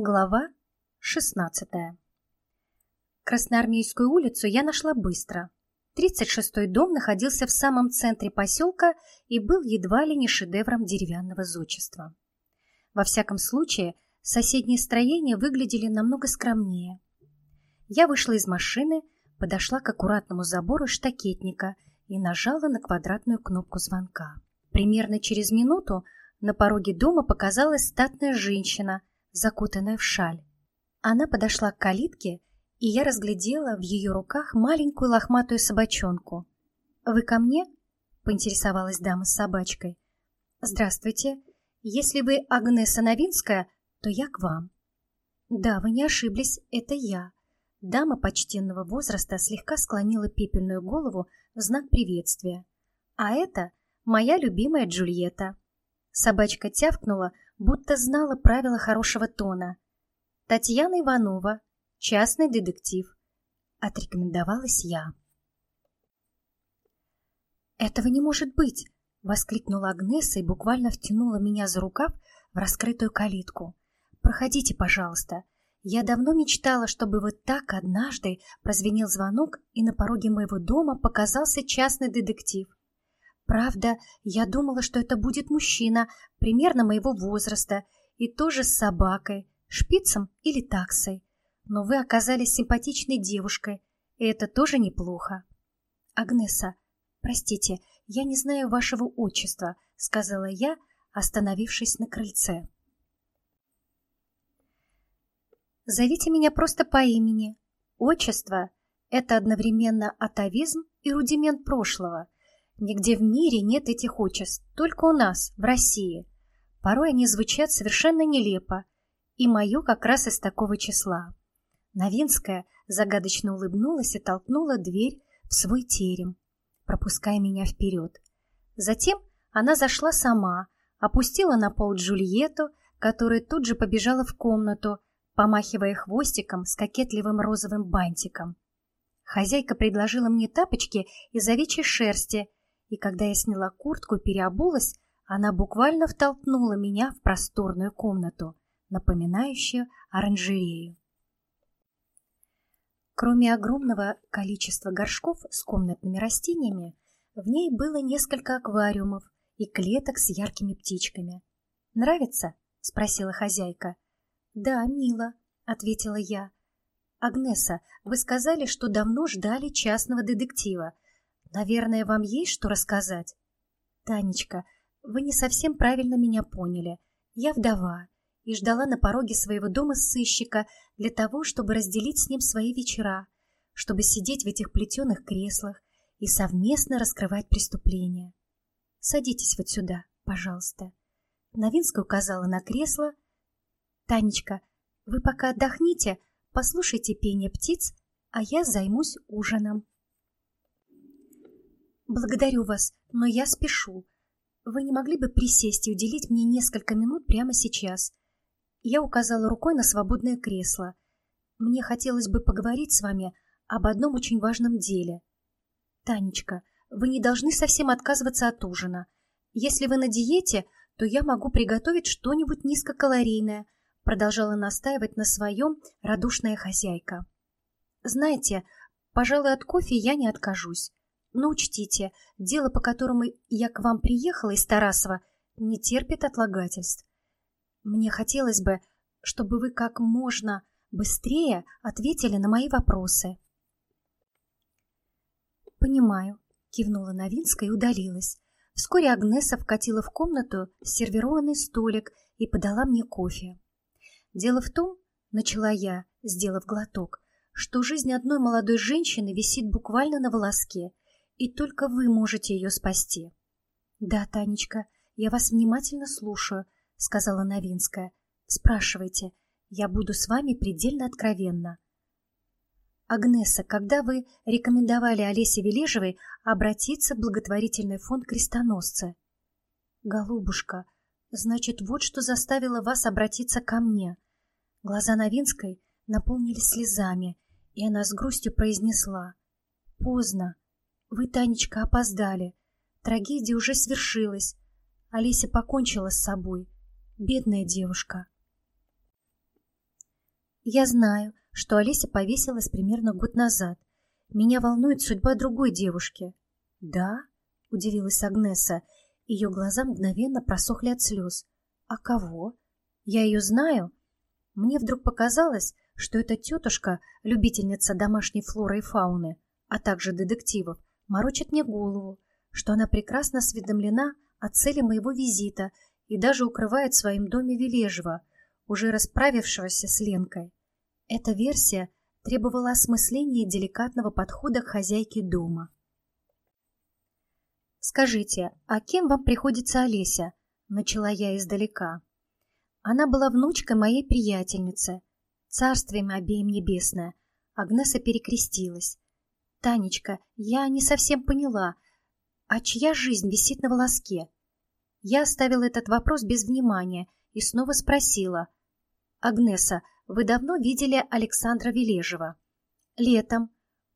Глава 16 Красноармейскую улицу я нашла быстро. 36-й дом находился в самом центре поселка и был едва ли не шедевром деревянного зодчества. Во всяком случае, соседние строения выглядели намного скромнее. Я вышла из машины, подошла к аккуратному забору штакетника и нажала на квадратную кнопку звонка. Примерно через минуту на пороге дома показалась статная женщина – закутанная в шаль. Она подошла к калитке, и я разглядела в ее руках маленькую лохматую собачонку. «Вы ко мне?» — поинтересовалась дама с собачкой. «Здравствуйте. Если вы Агнеса Новинская, то я к вам». «Да, вы не ошиблись, это я». Дама почтенного возраста слегка склонила пепельную голову в знак приветствия. «А это моя любимая Джульетта». Собачка тявкнула, будто знала правила хорошего тона. Татьяна Иванова, частный детектив. Отрекомендовалась я. «Этого не может быть!» — воскликнула Агнеса и буквально втянула меня за рукав в раскрытую калитку. «Проходите, пожалуйста. Я давно мечтала, чтобы вот так однажды прозвенел звонок, и на пороге моего дома показался частный детектив. Правда, я думала, что это будет мужчина, примерно моего возраста, и тоже с собакой, шпицем или таксой. Но вы оказались симпатичной девушкой, и это тоже неплохо. Агнеса, простите, я не знаю вашего отчества, сказала я, остановившись на крыльце. Зовите меня просто по имени. Отчество — это одновременно атовизм и рудимент прошлого — Нигде в мире нет этих отчеств, только у нас, в России. Порой они звучат совершенно нелепо, и мое как раз из такого числа. Новинская загадочно улыбнулась и толкнула дверь в свой терем, пропуская меня вперед. Затем она зашла сама, опустила на пол Джульетту, которая тут же побежала в комнату, помахивая хвостиком с кокетливым розовым бантиком. Хозяйка предложила мне тапочки из овечьей шерсти и когда я сняла куртку и переобулась, она буквально втолкнула меня в просторную комнату, напоминающую оранжерею. Кроме огромного количества горшков с комнатными растениями, в ней было несколько аквариумов и клеток с яркими птичками. «Нравится?» — спросила хозяйка. «Да, мило», — ответила я. «Агнеса, вы сказали, что давно ждали частного детектива. Наверное, вам есть что рассказать? Танечка, вы не совсем правильно меня поняли. Я вдова и ждала на пороге своего дома сыщика для того, чтобы разделить с ним свои вечера, чтобы сидеть в этих плетеных креслах и совместно раскрывать преступления. Садитесь вот сюда, пожалуйста. Новинская указала на кресло. Танечка, вы пока отдохните, послушайте пение птиц, а я займусь ужином. «Благодарю вас, но я спешу. Вы не могли бы присесть и уделить мне несколько минут прямо сейчас?» Я указала рукой на свободное кресло. «Мне хотелось бы поговорить с вами об одном очень важном деле. Танечка, вы не должны совсем отказываться от ужина. Если вы на диете, то я могу приготовить что-нибудь низкокалорийное», продолжала настаивать на своем радушная хозяйка. «Знаете, пожалуй, от кофе я не откажусь. Но учтите, дело, по которому я к вам приехала из Тарасова, не терпит отлагательств. Мне хотелось бы, чтобы вы как можно быстрее ответили на мои вопросы. «Понимаю», — кивнула Новинская и удалилась. Вскоре Агнеса вкатила в комнату сервированный столик и подала мне кофе. «Дело в том, — начала я, сделав глоток, — что жизнь одной молодой женщины висит буквально на волоске — и только вы можете ее спасти. — Да, Танечка, я вас внимательно слушаю, — сказала Новинская. — Спрашивайте, я буду с вами предельно откровенна. Агнеса, когда вы рекомендовали Олесе Вележевой обратиться в благотворительный фонд крестоносца? Голубушка, значит, вот что заставило вас обратиться ко мне. Глаза Новинской наполнились слезами, и она с грустью произнесла. Поздно. Вы, Танечка, опоздали. Трагедия уже свершилась. Олеся покончила с собой. Бедная девушка. Я знаю, что Олеся повесилась примерно год назад. Меня волнует судьба другой девушки. Да? Удивилась Агнеса. Ее глаза мгновенно просохли от слез. А кого? Я ее знаю? Мне вдруг показалось, что эта тетушка, любительница домашней флоры и фауны, а также детективов, морочит мне голову, что она прекрасно осведомлена о цели моего визита и даже укрывает в своем доме Вележева, уже расправившегося с Ленкой. Эта версия требовала осмысления и деликатного подхода к хозяйке дома. «Скажите, а кем вам приходится Олеся?» — начала я издалека. Она была внучкой моей приятельницы. Царствием обеим небесное. Агнеса перекрестилась. «Танечка, я не совсем поняла, а чья жизнь висит на волоске?» Я оставила этот вопрос без внимания и снова спросила. «Агнеса, вы давно видели Александра Вележева?» «Летом.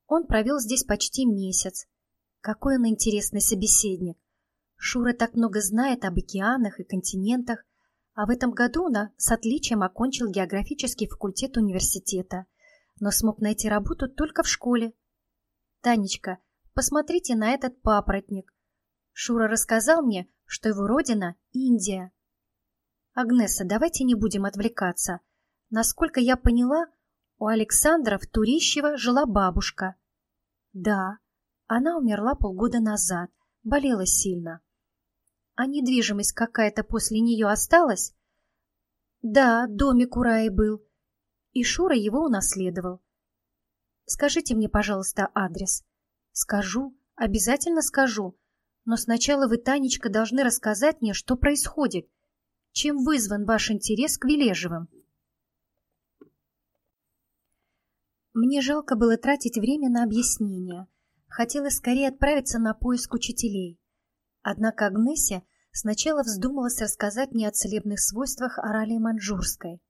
Он провел здесь почти месяц. Какой он интересный собеседник. Шура так много знает об океанах и континентах, а в этом году он с отличием окончил географический факультет университета, но смог найти работу только в школе. «Танечка, посмотрите на этот папоротник. Шура рассказал мне, что его родина — Индия. Агнеса, давайте не будем отвлекаться. Насколько я поняла, у Александра в Турищево жила бабушка. Да, она умерла полгода назад, болела сильно. А недвижимость какая-то после нее осталась? Да, домик у Раи был. И Шура его унаследовал. Скажите мне, пожалуйста, адрес. Скажу, обязательно скажу. Но сначала вы, Танечка, должны рассказать мне, что происходит. Чем вызван ваш интерес к Вележевым? Мне жалко было тратить время на объяснения. Хотелось скорее отправиться на поиск учителей. Однако Агнеся сначала вздумалась рассказать мне о целебных свойствах оралии манжурской.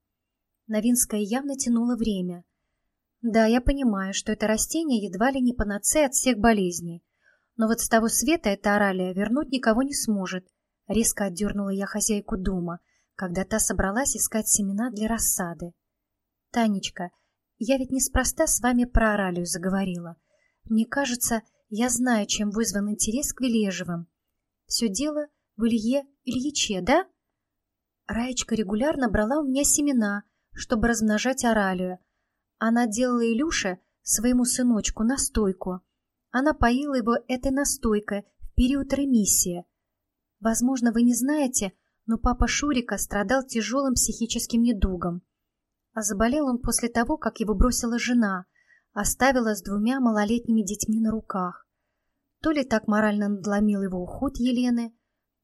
Новинская явно тянула время. Да, я понимаю, что это растение едва ли не панацея от всех болезней. Но вот с того света эта оралия вернуть никого не сможет. Резко отдернула я хозяйку дома, когда та собралась искать семена для рассады. «Танечка, я ведь неспроста с вами про оралию заговорила. Мне кажется, я знаю, чем вызван интерес к Вележевым. Все дело в Илье Ильиче, да? Раечка регулярно брала у меня семена, чтобы размножать оралию. Она делала Илюше, своему сыночку, настойку. Она поила его этой настойкой в период ремиссии. Возможно, вы не знаете, но папа Шурика страдал тяжелым психическим недугом. А заболел он после того, как его бросила жена, оставила с двумя малолетними детьми на руках. То ли так морально надломил его уход Елены,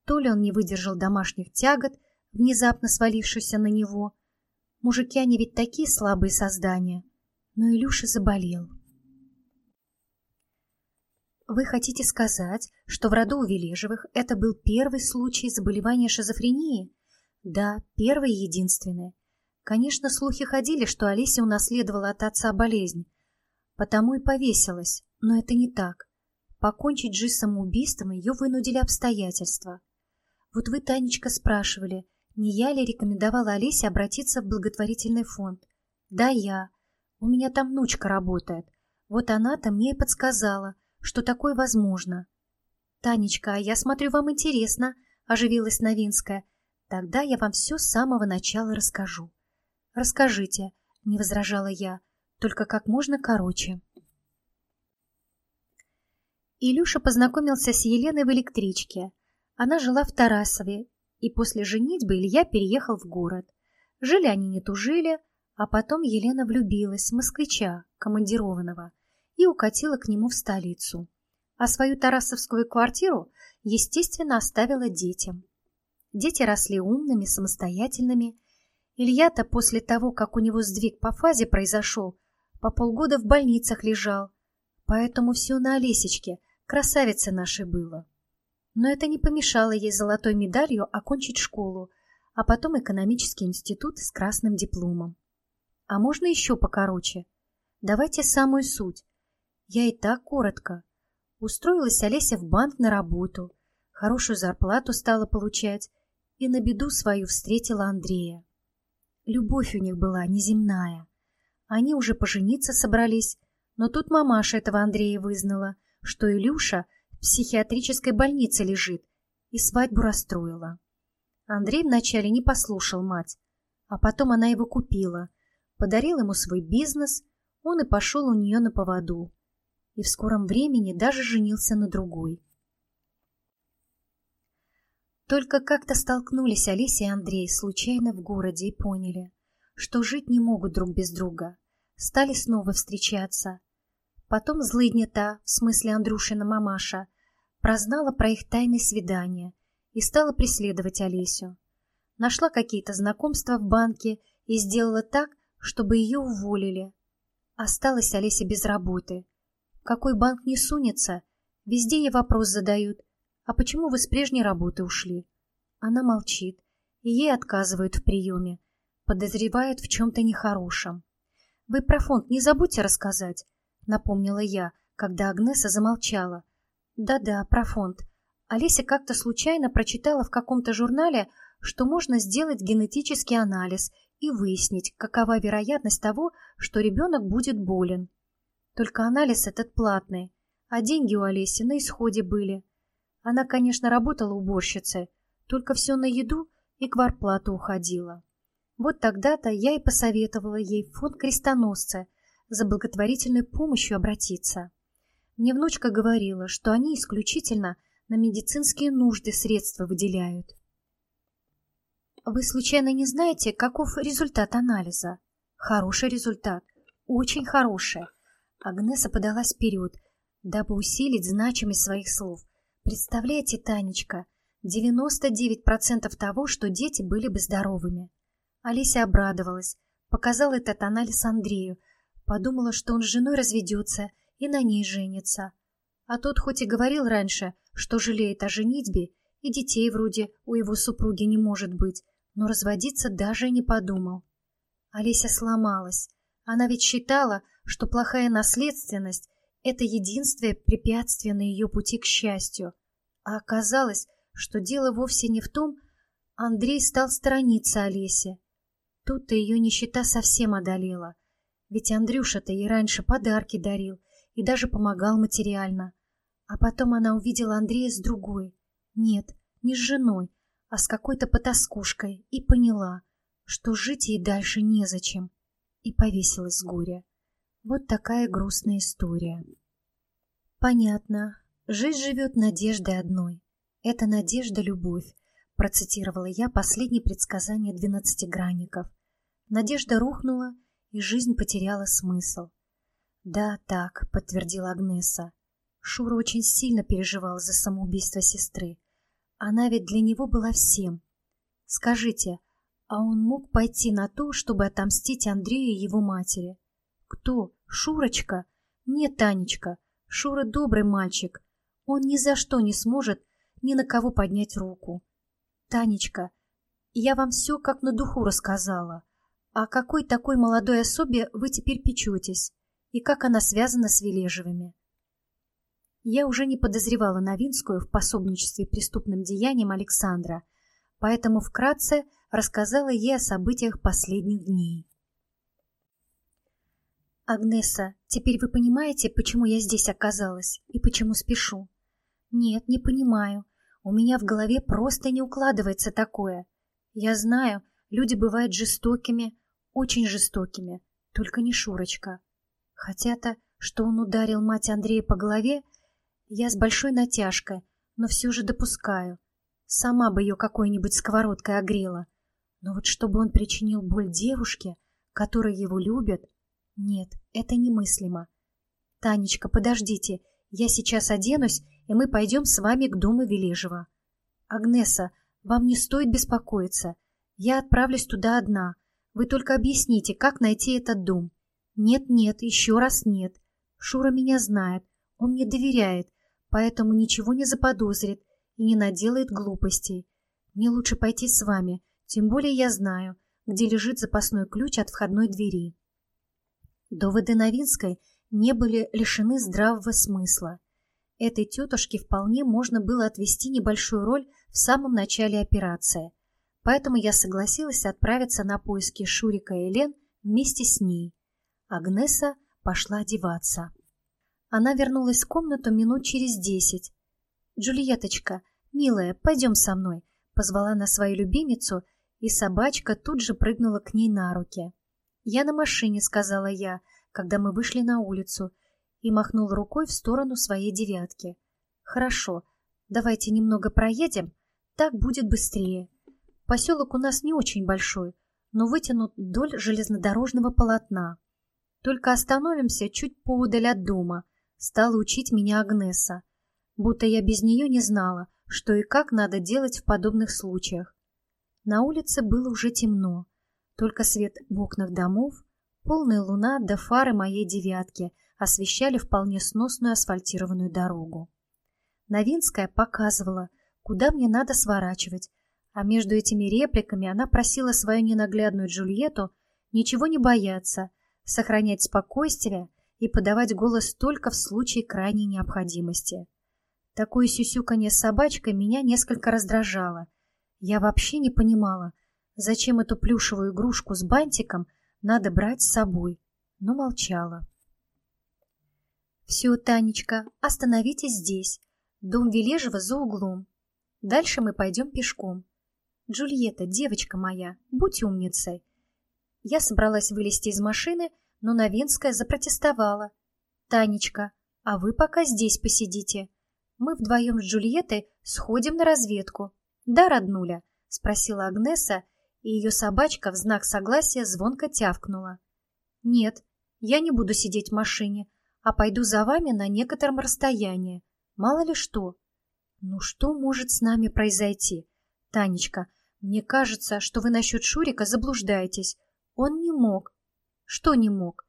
то ли он не выдержал домашних тягот, внезапно свалившихся на него. Мужики, они ведь такие слабые создания. Но Илюша заболел. Вы хотите сказать, что в роду у Вележевых это был первый случай заболевания шизофрении? Да, первый и единственный. Конечно, слухи ходили, что Олеся унаследовала от отца болезнь, Потому и повесилась, но это не так. Покончить жизнь самоубийством ее вынудили обстоятельства. Вот вы, Танечка, спрашивали, не я ли рекомендовала Олесе обратиться в благотворительный фонд. Да, я. У меня там внучка работает. Вот она-то мне и подсказала, что такое возможно. Танечка, а я смотрю, вам интересно, оживилась Новинская. Тогда я вам все с самого начала расскажу. Расскажите, не возражала я только как можно короче. Илюша познакомился с Еленой в электричке. Она жила в Тарасове, и после женитьбы Илья переехал в город. Жили они не тужили, а потом Елена влюбилась в москвича, командированного, и укатила к нему в столицу. А свою тарасовскую квартиру, естественно, оставила детям. Дети росли умными, самостоятельными. Илья-то после того, как у него сдвиг по фазе произошел, по полгода в больницах лежал, поэтому все на Олесечке, красавице нашей было. Но это не помешало ей золотой медалью окончить школу, а потом экономический институт с красным дипломом. А можно еще покороче? Давайте самую суть. Я и так коротко. Устроилась Олеся в банк на работу, хорошую зарплату стала получать и на беду свою встретила Андрея. Любовь у них была неземная. Они уже пожениться собрались, но тут мамаша этого Андрея вызнала, что Илюша в психиатрической больнице лежит, и свадьбу расстроила. Андрей вначале не послушал мать, а потом она его купила, подарил ему свой бизнес, он и пошел у нее на поводу. И в скором времени даже женился на другой. Только как-то столкнулись Олеся и Андрей случайно в городе и поняли, что жить не могут друг без друга. Стали снова встречаться. Потом злыдня в смысле Андрушина мамаша, прознала про их тайное свидание и стала преследовать Олесю. Нашла какие-то знакомства в банке и сделала так, чтобы ее уволили. Осталась Олеся без работы. Какой банк не сунется, везде ей вопрос задают. А почему вы с прежней работы ушли? Она молчит, и ей отказывают в приеме, подозревают в чем-то нехорошем. Вы про фонд не забудьте рассказать, напомнила я, когда Агнеса замолчала. Да-да, про фонд. Олеся как-то случайно прочитала в каком-то журнале, что можно сделать генетический анализ и выяснить, какова вероятность того, что ребенок будет болен. Только анализ этот платный, а деньги у Олеси на исходе были. Она, конечно, работала уборщицей, только все на еду и кварплату уходила. Вот тогда-то я и посоветовала ей в фонд крестоносца за благотворительной помощью обратиться. Мне внучка говорила, что они исключительно на медицинские нужды средства выделяют. Вы случайно не знаете, каков результат анализа? Хороший результат, очень хороший. Агнеса подалась вперед, дабы усилить значимость своих слов. Представляете, Танечка, 99% того, что дети были бы здоровыми. Олеся обрадовалась, показала этот анализ Андрею, подумала, что он с женой разведется и на ней женится. А тот хоть и говорил раньше, что жалеет о женитьбе, и детей вроде у его супруги не может быть, но разводиться даже не подумал. Олеся сломалась. Она ведь считала, что плохая наследственность — это единственное препятствие на ее пути к счастью. А оказалось, что дело вовсе не в том, Андрей стал сторониться Олесе. Тут-то ее нищета совсем одолела. Ведь Андрюша-то ей раньше подарки дарил и даже помогал материально. А потом она увидела Андрея с другой. Нет, не с женой, а с какой-то потаскушкой и поняла, что жить ей дальше незачем. И повесилась с горя. Вот такая грустная история. Понятно. Жизнь живет надеждой одной. Это надежда — любовь, процитировала я последнее предсказание двенадцатигранников. Надежда рухнула, и жизнь потеряла смысл. «Да, так», — подтвердила Агнеса. Шура очень сильно переживал за самоубийство сестры. Она ведь для него была всем. Скажите, а он мог пойти на то, чтобы отомстить Андрею и его матери? Кто? Шурочка? Нет, Танечка. Шура добрый мальчик. Он ни за что не сможет ни на кого поднять руку. Танечка, я вам все как на духу рассказала. А какой такой молодой особе вы теперь печетесь? И как она связана с Вележевыми? Я уже не подозревала Новинскую в пособничестве преступным деяниям Александра, поэтому вкратце рассказала ей о событиях последних дней. «Агнеса, теперь вы понимаете, почему я здесь оказалась и почему спешу?» «Нет, не понимаю. У меня в голове просто не укладывается такое. Я знаю, люди бывают жестокими, очень жестокими, только не Шурочка. Хотя-то, что он ударил мать Андрея по голове, я с большой натяжкой, но все же допускаю. Сама бы ее какой-нибудь сковородкой огрела. Но вот чтобы он причинил боль девушке, которая его любит, нет, это немыслимо. Танечка, подождите, я сейчас оденусь, и мы пойдем с вами к дому Вележева. Агнеса, вам не стоит беспокоиться. Я отправлюсь туда одна. Вы только объясните, как найти этот дом. Нет-нет, еще раз нет. Шура меня знает, он мне доверяет, поэтому ничего не заподозрит и не наделает глупостей. Мне лучше пойти с вами, тем более я знаю, где лежит запасной ключ от входной двери. Доводы Новинской не были лишены здравого смысла. Этой тетушке вполне можно было отвести небольшую роль в самом начале операции, поэтому я согласилась отправиться на поиски Шурика и Лен вместе с ней. Агнеса пошла одеваться. Она вернулась в комнату минут через десять. «Джульеточка, милая, пойдем со мной», — позвала на свою любимицу, и собачка тут же прыгнула к ней на руки. «Я на машине», — сказала я, когда мы вышли на улицу, и махнул рукой в сторону своей девятки. «Хорошо, давайте немного проедем, так будет быстрее. Поселок у нас не очень большой, но вытянут вдоль железнодорожного полотна. Только остановимся чуть поудаль от дома, стала учить меня Агнеса, будто я без нее не знала, что и как надо делать в подобных случаях. На улице было уже темно, только свет в окнах домов, полная луна да фары моей девятки освещали вполне сносную асфальтированную дорогу. Новинская показывала, куда мне надо сворачивать, а между этими репликами она просила свою ненаглядную Джульетту ничего не бояться, сохранять спокойствие и подавать голос только в случае крайней необходимости. Такое сюсюканье с собачкой меня несколько раздражало. Я вообще не понимала, зачем эту плюшевую игрушку с бантиком надо брать с собой, но молчала. «Все, Танечка, остановитесь здесь. Дом Вележева за углом. Дальше мы пойдем пешком. Джульетта, девочка моя, будь умницей. Я собралась вылезти из машины, но Новинская запротестовала. «Танечка, а вы пока здесь посидите. Мы вдвоем с Джульеттой сходим на разведку. Да, роднуля?» — спросила Агнеса, и ее собачка в знак согласия звонко тявкнула. «Нет, я не буду сидеть в машине, а пойду за вами на некотором расстоянии. Мало ли что». «Ну что может с нами произойти? Танечка, мне кажется, что вы насчет Шурика заблуждаетесь. Он не мог. Что не мог?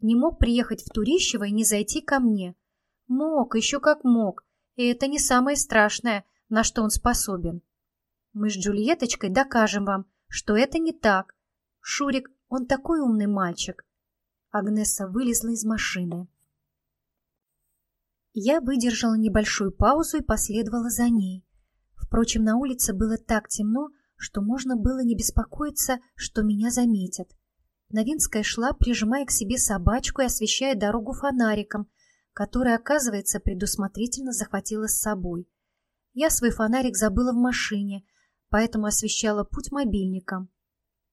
Не мог приехать в Турищево и не зайти ко мне. Мог, еще как мог. И это не самое страшное, на что он способен. Мы с Джульеточкой докажем вам, что это не так. Шурик, он такой умный мальчик. Агнеса вылезла из машины. Я выдержала небольшую паузу и последовала за ней. Впрочем, на улице было так темно, что можно было не беспокоиться, что меня заметят. Новинская шла, прижимая к себе собачку и освещая дорогу фонариком, который, оказывается, предусмотрительно захватила с собой. Я свой фонарик забыла в машине, поэтому освещала путь мобильником.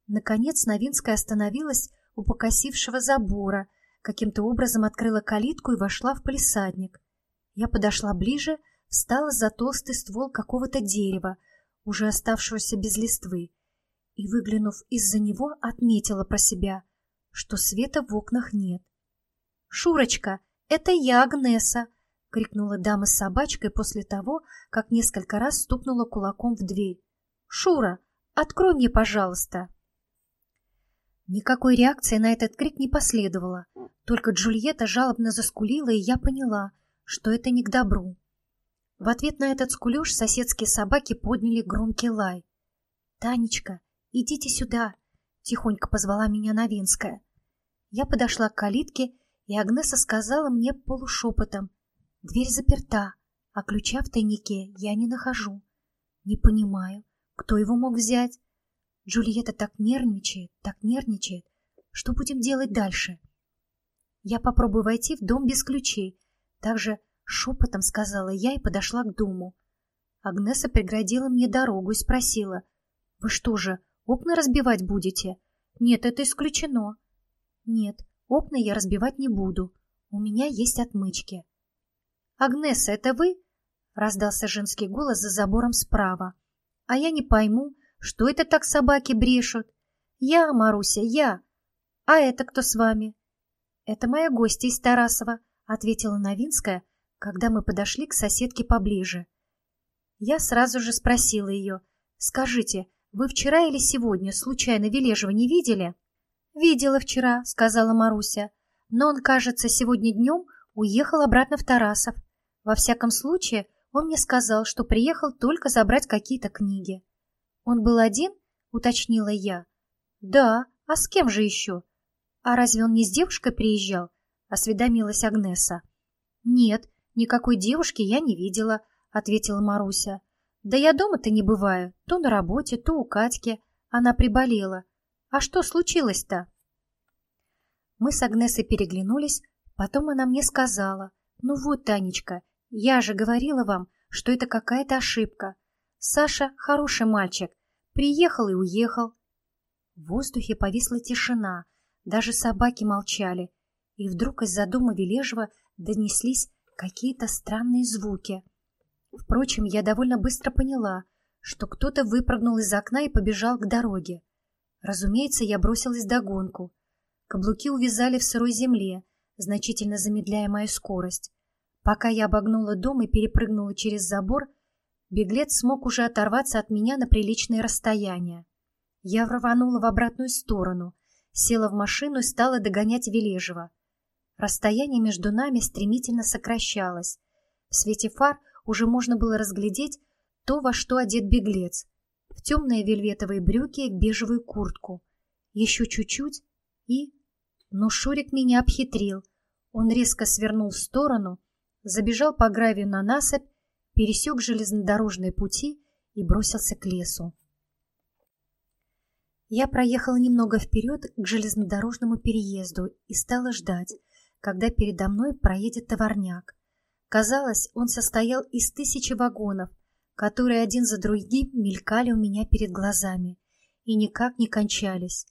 Наконец Новинская остановилась у покосившего забора, каким-то образом открыла калитку и вошла в палисадник. Я подошла ближе, встала за толстый ствол какого-то дерева, уже оставшегося без листвы, и, выглянув из-за него, отметила про себя, что света в окнах нет. «Шурочка, это я, Агнеса!» — крикнула дама с собачкой после того, как несколько раз стукнула кулаком в дверь. «Шура, открой мне, пожалуйста!» Никакой реакции на этот крик не последовало, только Джульетта жалобно заскулила, и я поняла, что это не к добру. В ответ на этот скулеж соседские собаки подняли громкий лай. «Танечка, идите сюда!» — тихонько позвала меня Новинская. Я подошла к калитке, и Агнеса сказала мне полушепотом. «Дверь заперта, а ключа в тайнике я не нахожу. Не понимаю, кто его мог взять? Джульетта так нервничает, так нервничает. Что будем делать дальше?» Я попробую войти в дом без ключей. Также Шепотом сказала я и подошла к дому. Агнеса преградила мне дорогу и спросила. «Вы что же, окна разбивать будете?» «Нет, это исключено». «Нет, окна я разбивать не буду. У меня есть отмычки». «Агнеса, это вы?» — раздался женский голос за забором справа. «А я не пойму, что это так собаки брешут?» «Я, Маруся, я. А это кто с вами?» «Это моя гостья из Тарасова», — ответила Новинская, — когда мы подошли к соседке поближе. Я сразу же спросила ее, «Скажите, вы вчера или сегодня случайно Вележева не видели?» «Видела вчера», — сказала Маруся, «но он, кажется, сегодня днем уехал обратно в Тарасов. Во всяком случае, он мне сказал, что приехал только забрать какие-то книги». «Он был один?» — уточнила я. «Да, а с кем же еще?» «А разве он не с девушкой приезжал?» — осведомилась Агнеса. «Нет, «Никакой девушки я не видела», — ответила Маруся. «Да я дома-то не бываю, то на работе, то у Катьки. Она приболела. А что случилось-то?» Мы с Агнесой переглянулись, потом она мне сказала, «Ну вот, Танечка, я же говорила вам, что это какая-то ошибка. Саша хороший мальчик, приехал и уехал». В воздухе повисла тишина, даже собаки молчали, и вдруг из-за дома Вележева донеслись какие-то странные звуки. Впрочем, я довольно быстро поняла, что кто-то выпрыгнул из окна и побежал к дороге. Разумеется, я бросилась догонку. Каблуки увязали в сырой земле, значительно замедляя мою скорость. Пока я обогнула дом и перепрыгнула через забор, беглец смог уже оторваться от меня на приличное расстояние. Я рванула в обратную сторону, села в машину и стала догонять Вележева. Расстояние между нами стремительно сокращалось. В свете фар уже можно было разглядеть то, во что одет беглец. В темные вельветовые брюки и бежевую куртку. Еще чуть-чуть и... Но Шурик меня обхитрил. Он резко свернул в сторону, забежал по гравию на насыпь, пересек железнодорожные пути и бросился к лесу. Я проехала немного вперед к железнодорожному переезду и стала ждать, когда передо мной проедет товарняк. Казалось, он состоял из тысячи вагонов, которые один за другим мелькали у меня перед глазами и никак не кончались.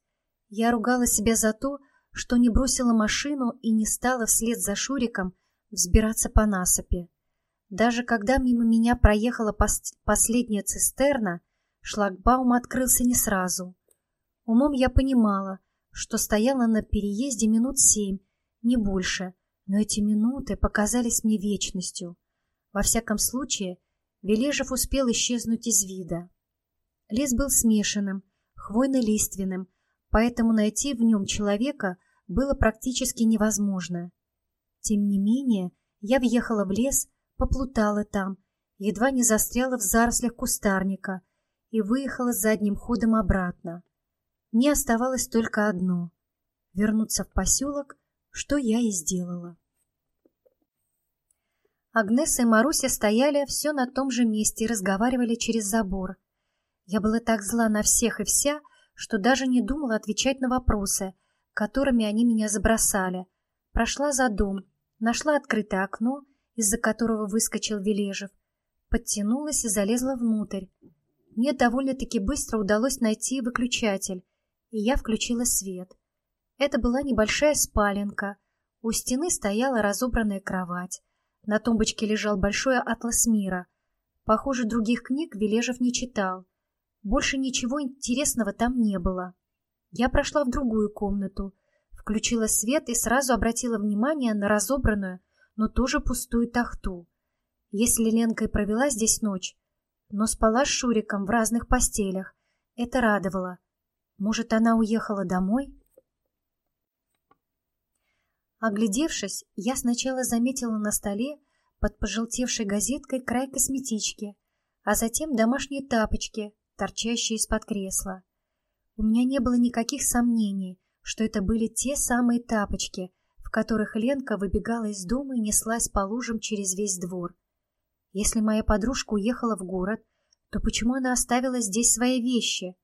Я ругала себя за то, что не бросила машину и не стала вслед за Шуриком взбираться по насыпи. Даже когда мимо меня проехала пос последняя цистерна, шлагбаум открылся не сразу. Умом я понимала, что стояла на переезде минут семь, не больше, но эти минуты показались мне вечностью. Во всяком случае, Вележев успел исчезнуть из вида. Лес был смешанным, хвойно-лиственным, поэтому найти в нем человека было практически невозможно. Тем не менее, я въехала в лес, поплутала там, едва не застряла в зарослях кустарника и выехала задним ходом обратно. Мне оставалось только одно — вернуться в поселок, что я и сделала. Агнеса и Маруся стояли все на том же месте и разговаривали через забор. Я была так зла на всех и вся, что даже не думала отвечать на вопросы, которыми они меня забросали. Прошла за дом, нашла открытое окно, из-за которого выскочил Вележев, подтянулась и залезла внутрь. Мне довольно-таки быстро удалось найти выключатель, и я включила свет. Это была небольшая спаленка. У стены стояла разобранная кровать. На тумбочке лежал большой атлас мира. Похоже, других книг Вележев не читал. Больше ничего интересного там не было. Я прошла в другую комнату, включила свет и сразу обратила внимание на разобранную, но тоже пустую тахту. Если Ленка и провела здесь ночь, но спала с Шуриком в разных постелях, это радовало. Может, она уехала домой? Оглядевшись, я сначала заметила на столе под пожелтевшей газеткой край косметички, а затем домашние тапочки, торчащие из-под кресла. У меня не было никаких сомнений, что это были те самые тапочки, в которых Ленка выбегала из дома и неслась по лужам через весь двор. Если моя подружка уехала в город, то почему она оставила здесь свои вещи?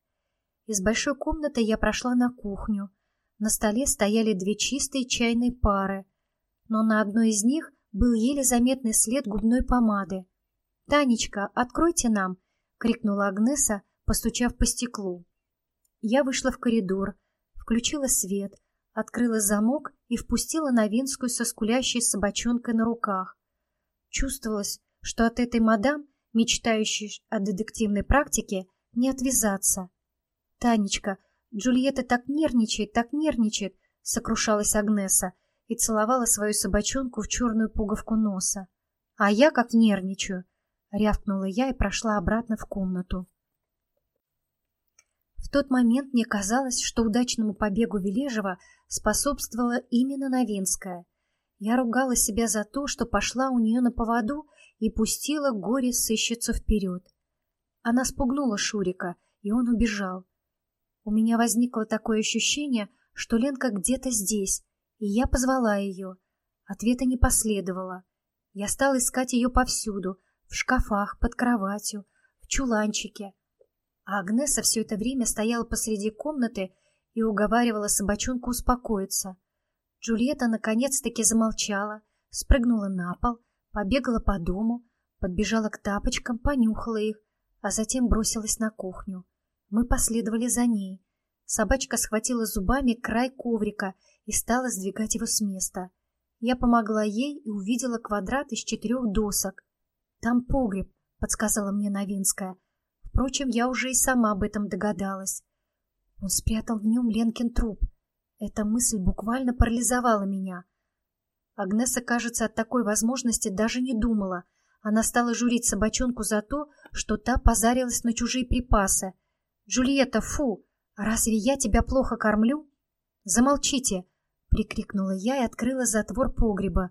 Из большой комнаты я прошла на кухню, на столе стояли две чистые чайные пары, но на одной из них был еле заметный след губной помады. «Танечка, откройте нам!» — крикнула Агнеса, постучав по стеклу. Я вышла в коридор, включила свет, открыла замок и впустила Новинскую со скулящей собачонкой на руках. Чувствовалось, что от этой мадам, мечтающей о детективной практике, не отвязаться. «Танечка, Джульетта так нервничает, так нервничает, сокрушалась Агнеса и целовала свою собачонку в черную пуговку носа. А я как нервничаю, рявкнула я и прошла обратно в комнату. В тот момент мне казалось, что удачному побегу Вележева способствовала именно Новинская. Я ругала себя за то, что пошла у нее на поводу и пустила горе-сыщицу вперед. Она спугнула Шурика, и он убежал. У меня возникло такое ощущение, что Ленка где-то здесь, и я позвала ее. Ответа не последовало. Я стала искать ее повсюду, в шкафах, под кроватью, в чуланчике. А Агнеса все это время стояла посреди комнаты и уговаривала собачонку успокоиться. Джульетта наконец-таки замолчала, спрыгнула на пол, побегала по дому, подбежала к тапочкам, понюхала их, а затем бросилась на кухню. Мы последовали за ней. Собачка схватила зубами край коврика и стала сдвигать его с места. Я помогла ей и увидела квадрат из четырех досок. «Там погреб», — подсказала мне Новинская. Впрочем, я уже и сама об этом догадалась. Он спрятал в нем Ленкин труп. Эта мысль буквально парализовала меня. Агнеса, кажется, от такой возможности даже не думала. Она стала журить собачонку за то, что та позарилась на чужие припасы. «Джульетта, фу! Разве я тебя плохо кормлю?» «Замолчите!» — прикрикнула я и открыла затвор погреба.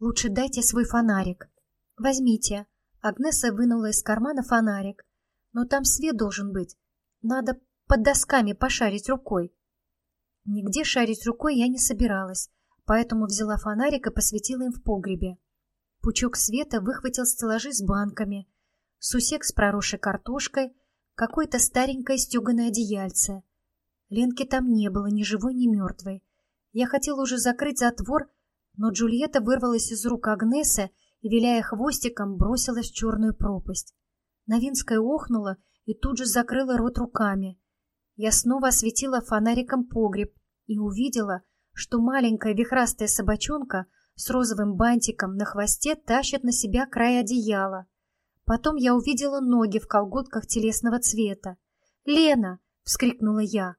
«Лучше дайте свой фонарик». «Возьмите». Агнеса вынула из кармана фонарик. «Но там свет должен быть. Надо под досками пошарить рукой». Нигде шарить рукой я не собиралась, поэтому взяла фонарик и посветила им в погребе. Пучок света выхватил стеллажи с банками, сусек с проросшей картошкой, какое-то старенькое стеганое одеяльце. Ленки там не было, ни живой, ни мертвой. Я хотела уже закрыть затвор, но Джульетта вырвалась из рук Агнесы и, виляя хвостиком, бросилась в черную пропасть. Новинская охнула и тут же закрыла рот руками. Я снова осветила фонариком погреб и увидела, что маленькая вихрастая собачонка с розовым бантиком на хвосте тащит на себя край одеяла. Потом я увидела ноги в колготках телесного цвета. «Лена!» — вскрикнула я.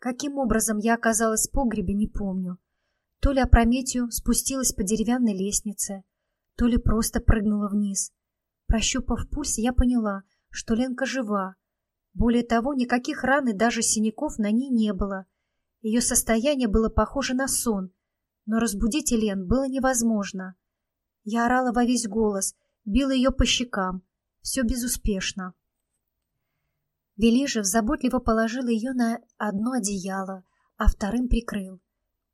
Каким образом я оказалась в погребе, не помню. То ли опрометью спустилась по деревянной лестнице, то ли просто прыгнула вниз. Прощупав пульс, я поняла, что Ленка жива. Более того, никаких ран и даже синяков на ней не было. Ее состояние было похоже на сон, но разбудить Елен было невозможно. Я орала во весь голос, била ее по щекам. Все безуспешно. Велижев заботливо положил ее на одно одеяло, а вторым прикрыл.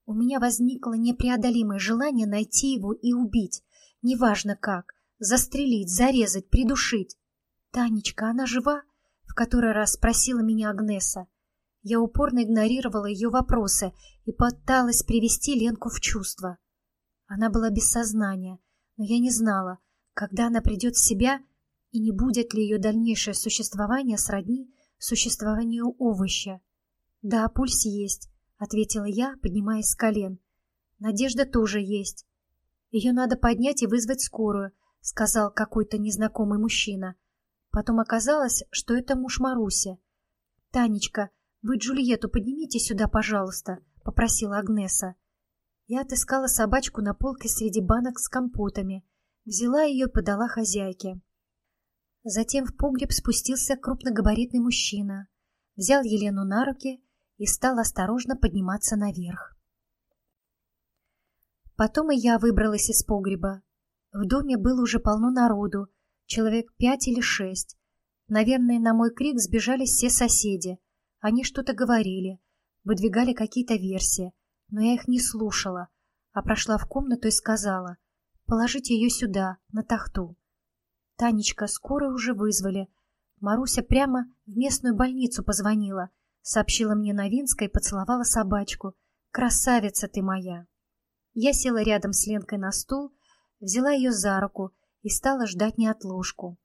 У меня возникло непреодолимое желание найти его и убить, неважно как, застрелить, зарезать, придушить. «Танечка, она жива?» — в который раз спросила меня Агнеса. Я упорно игнорировала ее вопросы и пыталась привести Ленку в чувство. Она была без сознания, но я не знала, когда она придет в себя и не будет ли ее дальнейшее существование сродни существованию овоща. «Да, пульс есть», — ответила я, поднимаясь с колен. «Надежда тоже есть. Ее надо поднять и вызвать скорую», — сказал какой-то незнакомый мужчина. Потом оказалось, что это муж Маруси. «Танечка, «Вы Джульетту поднимите сюда, пожалуйста», — попросила Агнеса. Я отыскала собачку на полке среди банок с компотами, взяла ее и подала хозяйке. Затем в погреб спустился крупногабаритный мужчина, взял Елену на руки и стал осторожно подниматься наверх. Потом и я выбралась из погреба. В доме было уже полно народу, человек пять или шесть. Наверное, на мой крик сбежали все соседи — они что-то говорили, выдвигали какие-то версии, но я их не слушала, а прошла в комнату и сказала «Положите ее сюда, на тахту». Танечка, скоро уже вызвали. Маруся прямо в местную больницу позвонила, сообщила мне Новинская и поцеловала собачку. «Красавица ты моя!» Я села рядом с Ленкой на стул, взяла ее за руку и стала ждать неотложку.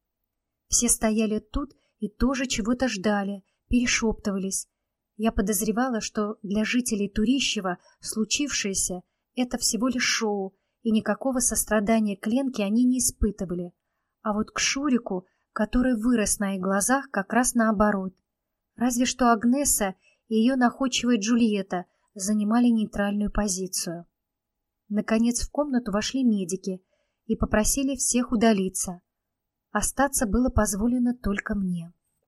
Все стояли тут и тоже чего-то ждали, перешептывались. Я подозревала, что для жителей Турищева случившееся — это всего лишь шоу, и никакого сострадания к Ленке они не испытывали. А вот к Шурику, который вырос на их глазах, как раз наоборот. Разве что Агнеса и ее находчивая Джульетта занимали нейтральную позицию. Наконец в комнату вошли медики и попросили всех удалиться. Остаться было позволено только мне.